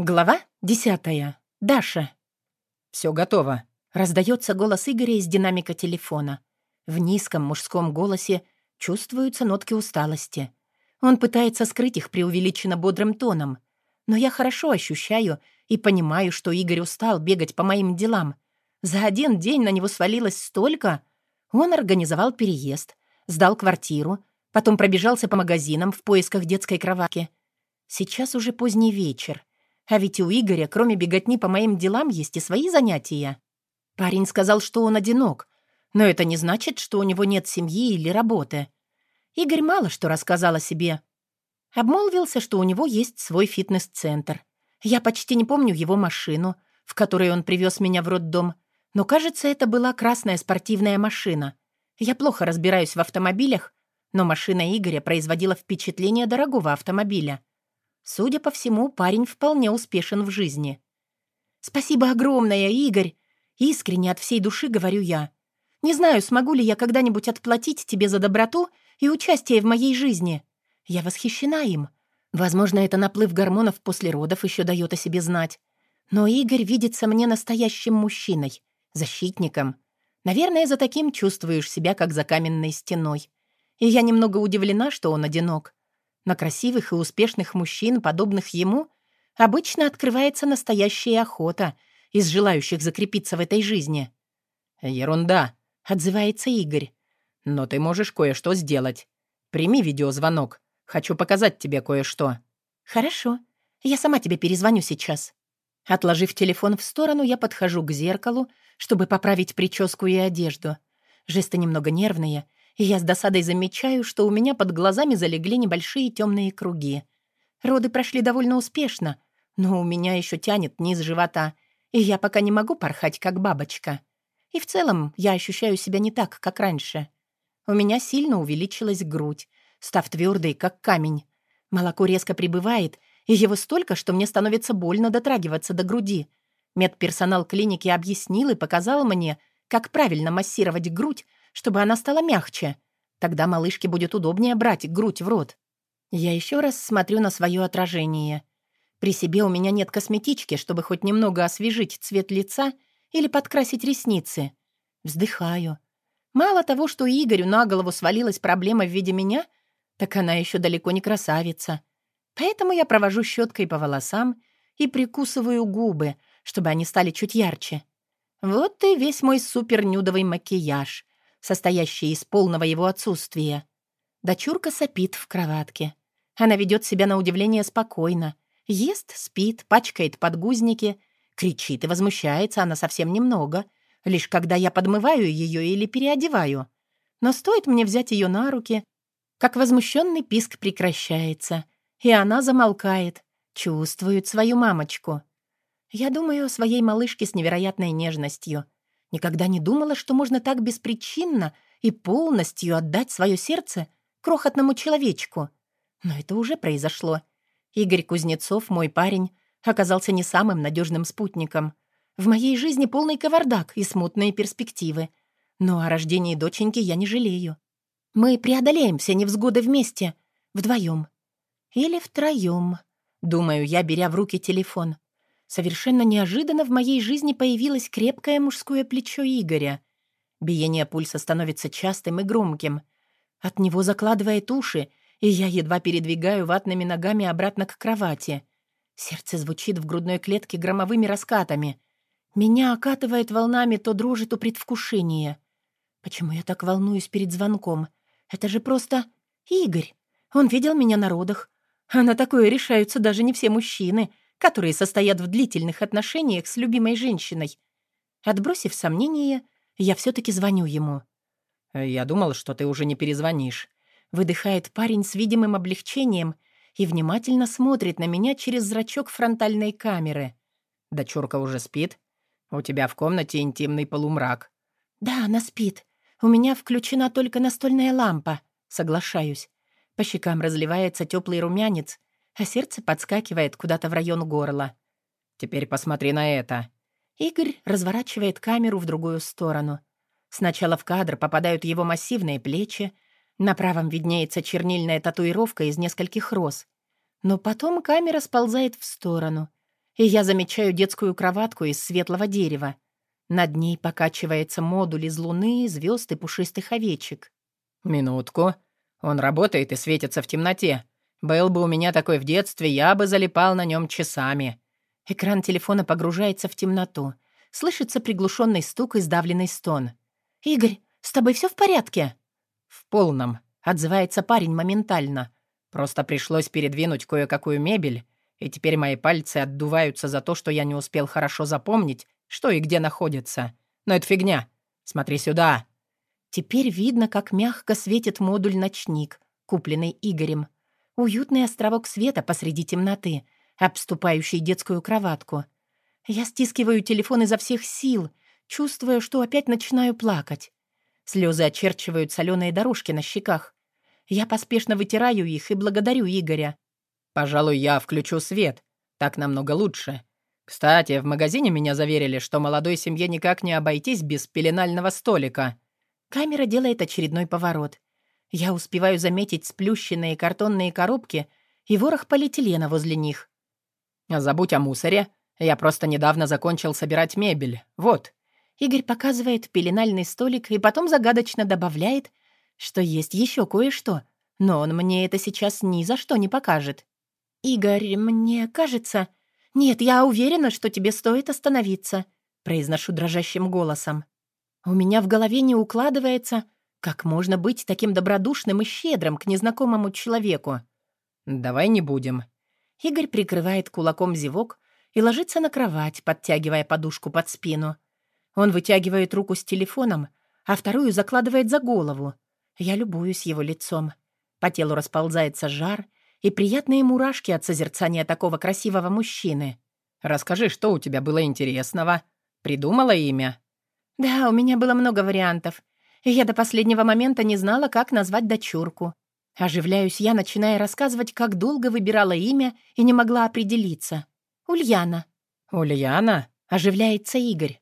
Глава десятая. Даша. «Все готово», — раздается голос Игоря из динамика телефона. В низком мужском голосе чувствуются нотки усталости. Он пытается скрыть их преувеличенно бодрым тоном. Но я хорошо ощущаю и понимаю, что Игорь устал бегать по моим делам. За один день на него свалилось столько. Он организовал переезд, сдал квартиру, потом пробежался по магазинам в поисках детской кроватки. Сейчас уже поздний вечер. А ведь у Игоря, кроме беготни по моим делам, есть и свои занятия. Парень сказал, что он одинок, но это не значит, что у него нет семьи или работы. Игорь мало что рассказал о себе. Обмолвился, что у него есть свой фитнес-центр. Я почти не помню его машину, в которой он привез меня в роддом, но, кажется, это была красная спортивная машина. Я плохо разбираюсь в автомобилях, но машина Игоря производила впечатление дорогого автомобиля. Судя по всему, парень вполне успешен в жизни. «Спасибо огромное, Игорь!» Искренне от всей души говорю я. «Не знаю, смогу ли я когда-нибудь отплатить тебе за доброту и участие в моей жизни. Я восхищена им. Возможно, это наплыв гормонов после родов еще дает о себе знать. Но Игорь видится мне настоящим мужчиной, защитником. Наверное, за таким чувствуешь себя, как за каменной стеной. И я немного удивлена, что он одинок. На красивых и успешных мужчин, подобных ему, обычно открывается настоящая охота из желающих закрепиться в этой жизни. «Ерунда», — отзывается Игорь. «Но ты можешь кое-что сделать. Прими видеозвонок. Хочу показать тебе кое-что». «Хорошо. Я сама тебе перезвоню сейчас». Отложив телефон в сторону, я подхожу к зеркалу, чтобы поправить прическу и одежду. Жесты немного нервные, я с досадой замечаю, что у меня под глазами залегли небольшие темные круги. Роды прошли довольно успешно, но у меня еще тянет низ живота, и я пока не могу порхать, как бабочка. И в целом я ощущаю себя не так, как раньше. У меня сильно увеличилась грудь, став твердой, как камень. Молоко резко прибывает, и его столько, что мне становится больно дотрагиваться до груди. Медперсонал клиники объяснил и показал мне, как правильно массировать грудь, чтобы она стала мягче. Тогда малышке будет удобнее брать грудь в рот. Я еще раз смотрю на свое отражение. При себе у меня нет косметички, чтобы хоть немного освежить цвет лица или подкрасить ресницы. Вздыхаю. Мало того, что Игорю на голову свалилась проблема в виде меня, так она еще далеко не красавица. Поэтому я провожу щеткой по волосам и прикусываю губы, чтобы они стали чуть ярче. Вот и весь мой супер-нюдовый макияж состоящее из полного его отсутствия. Дочурка сопит в кроватке. Она ведет себя на удивление спокойно. Ест, спит, пачкает подгузники, кричит и возмущается она совсем немного, лишь когда я подмываю ее или переодеваю. Но стоит мне взять ее на руки, как возмущенный писк прекращается, и она замолкает, чувствует свою мамочку. Я думаю о своей малышке с невероятной нежностью — Никогда не думала, что можно так беспричинно и полностью отдать свое сердце крохотному человечку. Но это уже произошло. Игорь Кузнецов, мой парень, оказался не самым надежным спутником. В моей жизни полный кавардак и смутные перспективы. Но о рождении доченьки я не жалею. Мы преодолеем все невзгоды вместе, вдвоем. Или втроем, думаю я, беря в руки телефон. Совершенно неожиданно в моей жизни появилось крепкое мужское плечо Игоря. Биение пульса становится частым и громким. От него закладывает уши, и я едва передвигаю ватными ногами обратно к кровати. Сердце звучит в грудной клетке громовыми раскатами. Меня окатывает волнами то дрожи, то предвкушение. Почему я так волнуюсь перед звонком? Это же просто Игорь. Он видел меня на родах. А на такое решаются даже не все мужчины — которые состоят в длительных отношениях с любимой женщиной. Отбросив сомнения, я все-таки звоню ему. «Я думал, что ты уже не перезвонишь», — выдыхает парень с видимым облегчением и внимательно смотрит на меня через зрачок фронтальной камеры. «Дочурка уже спит? У тебя в комнате интимный полумрак». «Да, она спит. У меня включена только настольная лампа», — соглашаюсь. По щекам разливается теплый румянец, а сердце подскакивает куда-то в район горла. «Теперь посмотри на это». Игорь разворачивает камеру в другую сторону. Сначала в кадр попадают его массивные плечи, на правом виднеется чернильная татуировка из нескольких роз. Но потом камера сползает в сторону, и я замечаю детскую кроватку из светлого дерева. Над ней покачивается модуль из луны, звезд и пушистых овечек. «Минутку. Он работает и светится в темноте. Был бы у меня такой в детстве, я бы залипал на нем часами». Экран телефона погружается в темноту. Слышится приглушенный стук и сдавленный стон. «Игорь, с тобой все в порядке?» «В полном», — отзывается парень моментально. «Просто пришлось передвинуть кое-какую мебель, и теперь мои пальцы отдуваются за то, что я не успел хорошо запомнить, что и где находится. Но это фигня. Смотри сюда». Теперь видно, как мягко светит модуль-ночник, купленный Игорем. Уютный островок света посреди темноты, обступающий детскую кроватку. Я стискиваю телефон изо всех сил, чувствуя, что опять начинаю плакать. Слезы очерчивают соленые дорожки на щеках. Я поспешно вытираю их и благодарю Игоря. «Пожалуй, я включу свет. Так намного лучше. Кстати, в магазине меня заверили, что молодой семье никак не обойтись без пеленального столика». Камера делает очередной поворот. Я успеваю заметить сплющенные картонные коробки и ворох полиэтилена возле них. «Забудь о мусоре. Я просто недавно закончил собирать мебель. Вот». Игорь показывает пеленальный столик и потом загадочно добавляет, что есть еще кое-что, но он мне это сейчас ни за что не покажет. «Игорь, мне кажется...» «Нет, я уверена, что тебе стоит остановиться», — произношу дрожащим голосом. У меня в голове не укладывается, как можно быть таким добродушным и щедрым к незнакомому человеку. «Давай не будем». Игорь прикрывает кулаком зевок и ложится на кровать, подтягивая подушку под спину. Он вытягивает руку с телефоном, а вторую закладывает за голову. Я любуюсь его лицом. По телу расползается жар и приятные мурашки от созерцания такого красивого мужчины. «Расскажи, что у тебя было интересного? Придумала имя?» «Да, у меня было много вариантов. И я до последнего момента не знала, как назвать дочурку. Оживляюсь я, начиная рассказывать, как долго выбирала имя и не могла определиться. «Ульяна». «Ульяна?» — оживляется Игорь.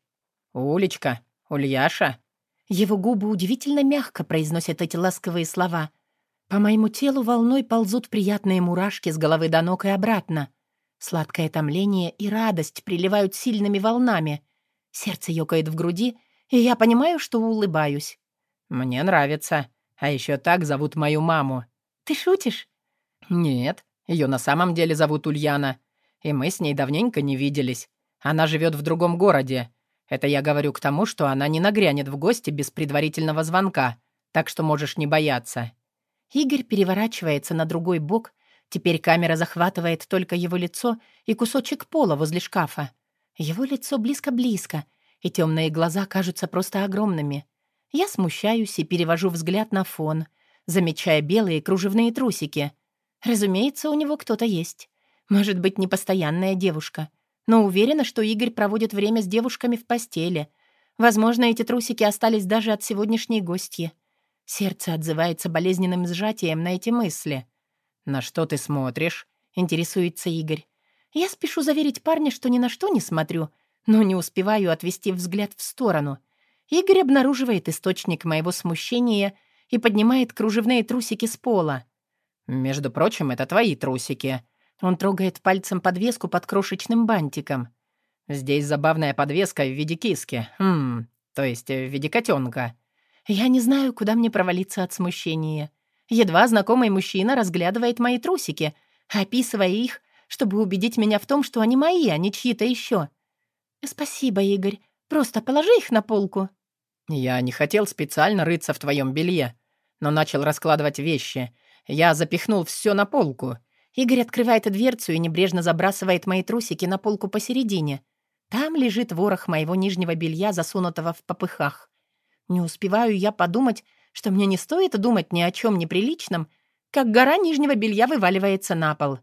«Улечка, Ульяша». Его губы удивительно мягко произносят эти ласковые слова. По моему телу волной ползут приятные мурашки с головы до ног и обратно. Сладкое томление и радость приливают сильными волнами. Сердце ёкает в груди, и я понимаю, что улыбаюсь. «Мне нравится. А еще так зовут мою маму». «Ты шутишь?» «Нет, ее на самом деле зовут Ульяна. И мы с ней давненько не виделись. Она живет в другом городе. Это я говорю к тому, что она не нагрянет в гости без предварительного звонка, так что можешь не бояться». Игорь переворачивается на другой бок. Теперь камера захватывает только его лицо и кусочек пола возле шкафа. Его лицо близко-близко, и темные глаза кажутся просто огромными. Я смущаюсь и перевожу взгляд на фон, замечая белые кружевные трусики. Разумеется, у него кто-то есть. Может быть, непостоянная девушка. Но уверена, что Игорь проводит время с девушками в постели. Возможно, эти трусики остались даже от сегодняшней гостьи. Сердце отзывается болезненным сжатием на эти мысли. «На что ты смотришь?» — интересуется Игорь. Я спешу заверить парня, что ни на что не смотрю, но не успеваю отвести взгляд в сторону. Игорь обнаруживает источник моего смущения и поднимает кружевные трусики с пола. «Между прочим, это твои трусики». Он трогает пальцем подвеску под крошечным бантиком. «Здесь забавная подвеска в виде киски. Хм, то есть в виде котенка. Я не знаю, куда мне провалиться от смущения. Едва знакомый мужчина разглядывает мои трусики, описывая их, чтобы убедить меня в том, что они мои, а не чьи-то еще. «Спасибо, Игорь. Просто положи их на полку». «Я не хотел специально рыться в твоем белье, но начал раскладывать вещи. Я запихнул все на полку». Игорь открывает дверцу и небрежно забрасывает мои трусики на полку посередине. Там лежит ворох моего нижнего белья, засунутого в попыхах. Не успеваю я подумать, что мне не стоит думать ни о чем неприличном, как гора нижнего белья вываливается на пол.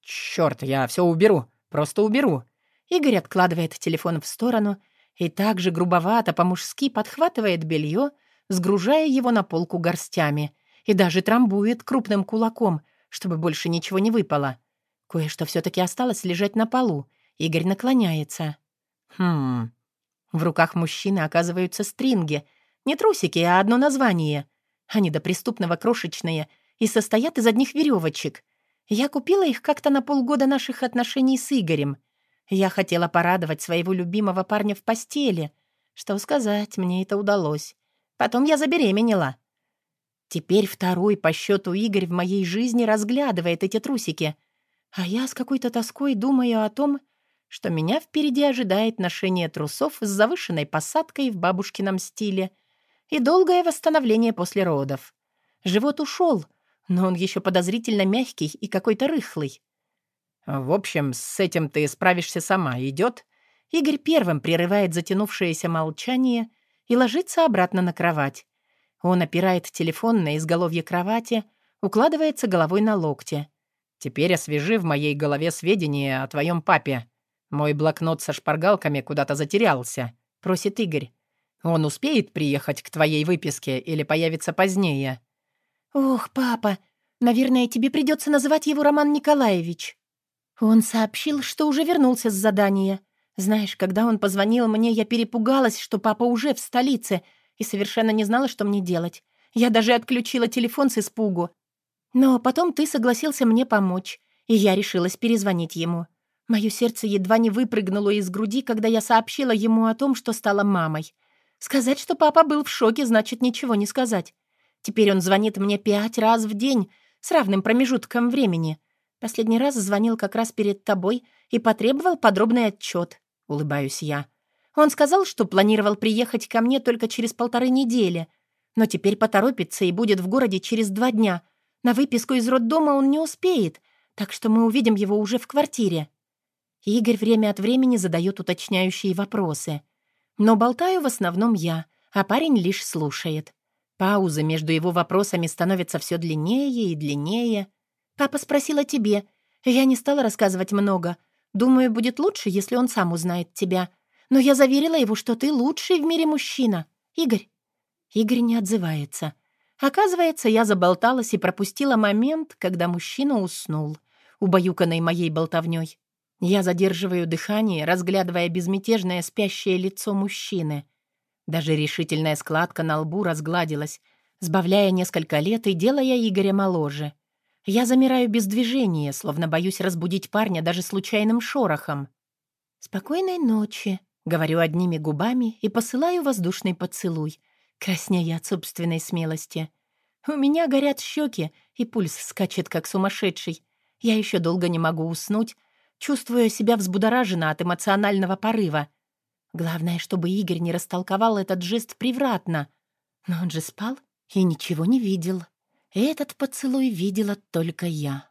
«Чёрт, я все уберу, просто уберу». Игорь откладывает телефон в сторону и также грубовато по-мужски подхватывает белье, сгружая его на полку горстями, и даже трамбует крупным кулаком, чтобы больше ничего не выпало. Кое-что все таки осталось лежать на полу. Игорь наклоняется. «Хм...» В руках мужчины оказываются стринги. Не трусики, а одно название. Они до преступного крошечные и состоят из одних веревочек. Я купила их как-то на полгода наших отношений с Игорем. Я хотела порадовать своего любимого парня в постели. Что сказать, мне это удалось. Потом я забеременела. Теперь второй по счету Игорь в моей жизни разглядывает эти трусики. А я с какой-то тоской думаю о том, что меня впереди ожидает ношение трусов с завышенной посадкой в бабушкином стиле и долгое восстановление после родов. Живот ушел, но он еще подозрительно мягкий и какой-то рыхлый. «В общем, с этим ты справишься сама. Идет?» Игорь первым прерывает затянувшееся молчание и ложится обратно на кровать. Он опирает телефон на изголовье кровати, укладывается головой на локте. «Теперь освежи в моей голове сведения о твоем папе. Мой блокнот со шпаргалками куда-то затерялся», — просит Игорь. «Он успеет приехать к твоей выписке или появится позднее?» «Ох, папа, наверное, тебе придется называть его Роман Николаевич». Он сообщил, что уже вернулся с задания. Знаешь, когда он позвонил мне, я перепугалась, что папа уже в столице, и совершенно не знала, что мне делать. Я даже отключила телефон с испугу. Но потом ты согласился мне помочь, и я решилась перезвонить ему. Мое сердце едва не выпрыгнуло из груди, когда я сообщила ему о том, что стала мамой. Сказать, что папа был в шоке, значит ничего не сказать. Теперь он звонит мне пять раз в день с равным промежутком времени. Последний раз звонил как раз перед тобой и потребовал подробный отчет. Улыбаюсь я. Он сказал, что планировал приехать ко мне только через полторы недели, но теперь поторопится и будет в городе через два дня. На выписку из роддома он не успеет, так что мы увидим его уже в квартире. Игорь время от времени задает уточняющие вопросы. Но болтаю в основном я, а парень лишь слушает. Пауза между его вопросами становится все длиннее и длиннее. «Папа спросил о тебе. Я не стала рассказывать много. Думаю, будет лучше, если он сам узнает тебя. Но я заверила его, что ты лучший в мире мужчина. Игорь». Игорь не отзывается. Оказывается, я заболталась и пропустила момент, когда мужчина уснул, убаюканный моей болтовней. Я задерживаю дыхание, разглядывая безмятежное спящее лицо мужчины — даже решительная складка на лбу разгладилась, сбавляя несколько лет и делая Игоря моложе. Я замираю без движения, словно боюсь разбудить парня даже случайным шорохом. «Спокойной ночи», — говорю одними губами и посылаю воздушный поцелуй, краснея от собственной смелости. У меня горят щеки, и пульс скачет, как сумасшедший. Я еще долго не могу уснуть, чувствуя себя взбудораженно от эмоционального порыва — Главное, чтобы Игорь не растолковал этот жест превратно. Но он же спал и ничего не видел. Этот поцелуй видела только я.